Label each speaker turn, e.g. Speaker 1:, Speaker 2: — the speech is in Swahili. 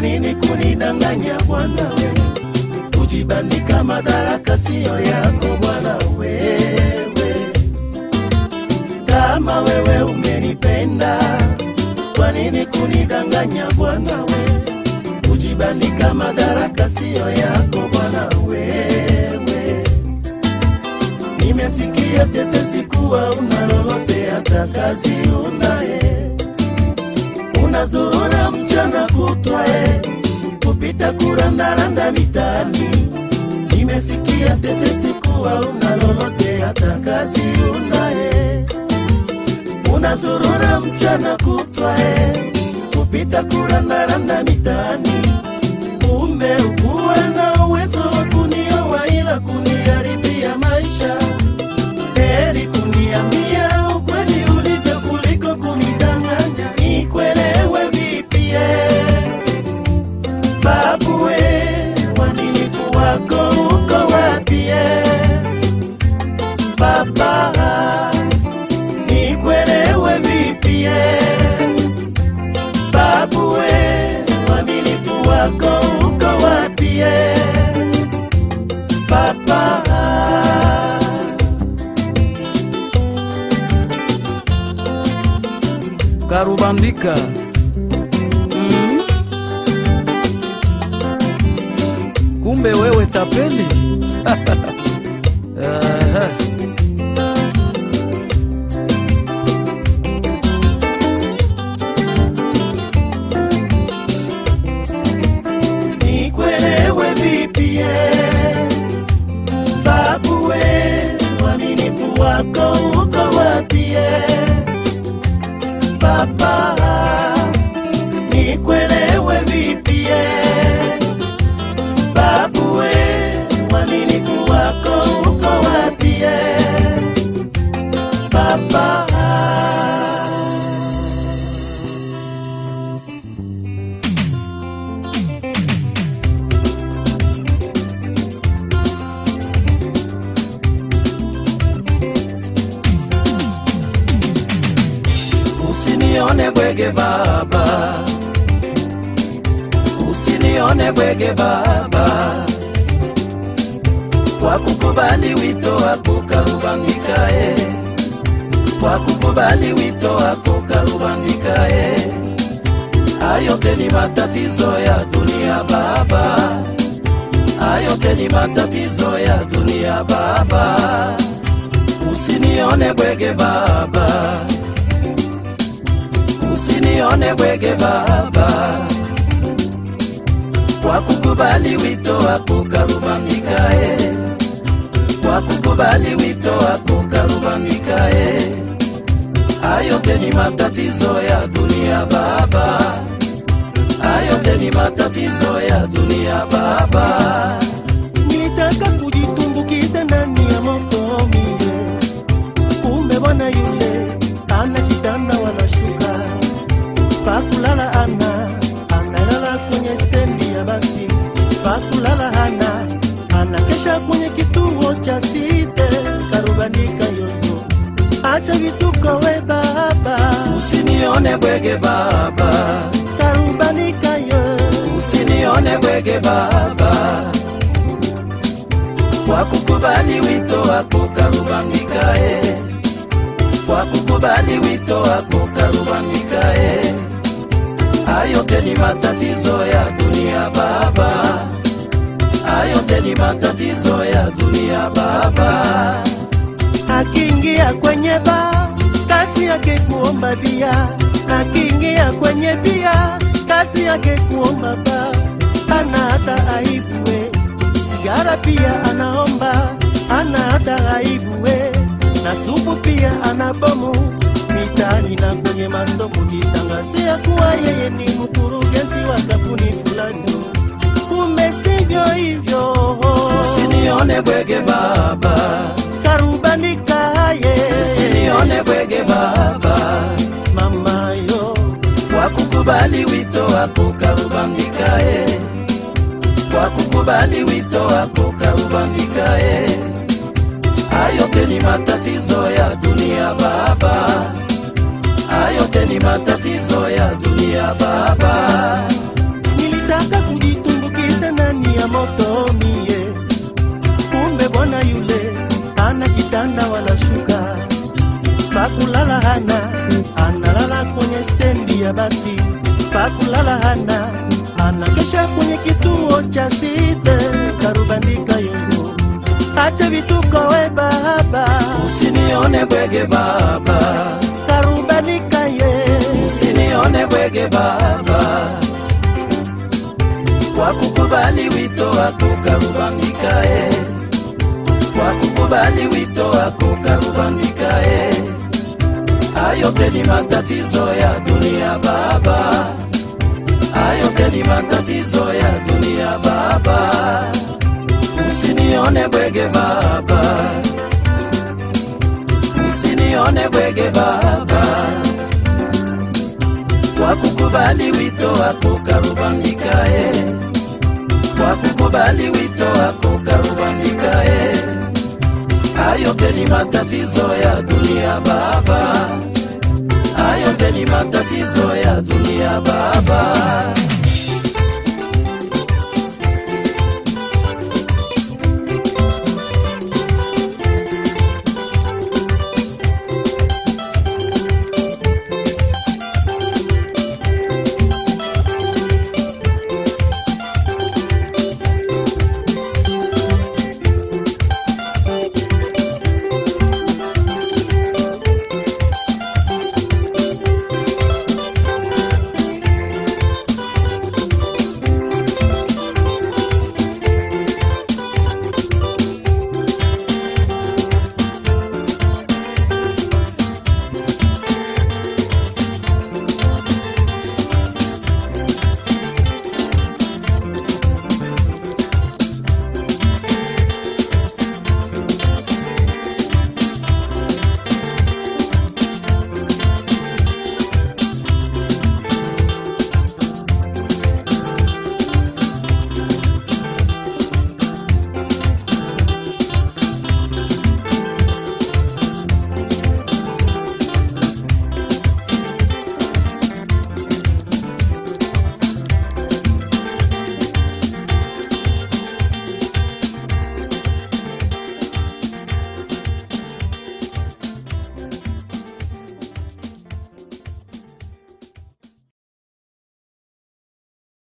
Speaker 1: Nini kunidanganya bwana we? Kujibandika madaraka siyo yako bwana wewe. Kama wewe umenipenda, kwa nini kunidanganya bwana we? Kujibandika madaraka siyo yako bwana wewe. Nimesikia tetesi kuwa una lolote, hata kazi unaye, unazurura mchana kutwae kupita kurandaranda mitaani. Nimesikia tetesi kuwa una lolote, hata kazi unaye, unazurura mchana kutwae kupita kurandaranda mitaani.
Speaker 2: Karubandika mm. kumbe wewe tapeli Aha.
Speaker 1: Babu we, waminifu wako uko wapi eh? Usinione bwege baba, usinione bwege baba, kwa kukubali wito wako karubangikae, kwa kukubali wito wako karubangikae. Hayo ni matatizo ya dunia baba, hayo ni matatizo ya dunia baba. Usinione bwege baba usinione bwege baba, kwa kukubali wito wako karubangikae, kwa kukubali wito wako karubangikae. Hayote ni matatizo ya dunia baba, hayote ni matatizo ya dunia baba. Pakulala hana. Anakesha kwenye kituo cha site karubandika yoyo acha vituko we baba. Usinione bwege baba. Karubandika yo usinione bwege baba. Kwa kukubali wito wako karubangikae kwa kukubali wito wako ni matatizo ya dunia baba kuomba bia akiingia kwenye bia kazi yake kuomba ba. Ana hata aibu we sigara pia anaomba ana hata aibu we. Na supu pia ana bomu mitaani na kwenye masoko kitangazia kuwa yeye ni mkurugenzi wa kampuni fulani. Kumbe sivyo hivyo. Usinione bwege baba. Karubandikaye usinione bwege kukubali wito wako kaubangikae, kwa kukubali wito wako kaubangikae. hayote ni matatizo ya dunia baba hayote ni matatizo ya dunia baba nilitaka kujitumbukiza ndani ya moto mie. Kumbe bwana yule ana kitanda wala shuka, pakulala hana, ya basi, pakulala hana, anakesha kwenye kituo cha site, karubandika yenu. Acha vituko we baba,
Speaker 2: Usinione bwege baba,
Speaker 1: karubandika ye,
Speaker 2: usinione bwege baba, kwa kukubali wito wako karubandika ye. Kwa kukubali wito wako karubandika e. Ayote ni matatizo ya dunia baba, ayote ni matatizo ya dunia baba. Usinione bwege baba, usinione bwege baba, kwa kukubali wito wako karubandikae, kwa kukubali wito wako karubandika e. Ayote ni matatizo ya dunia baba, ayote ni matatizo ya dunia baba.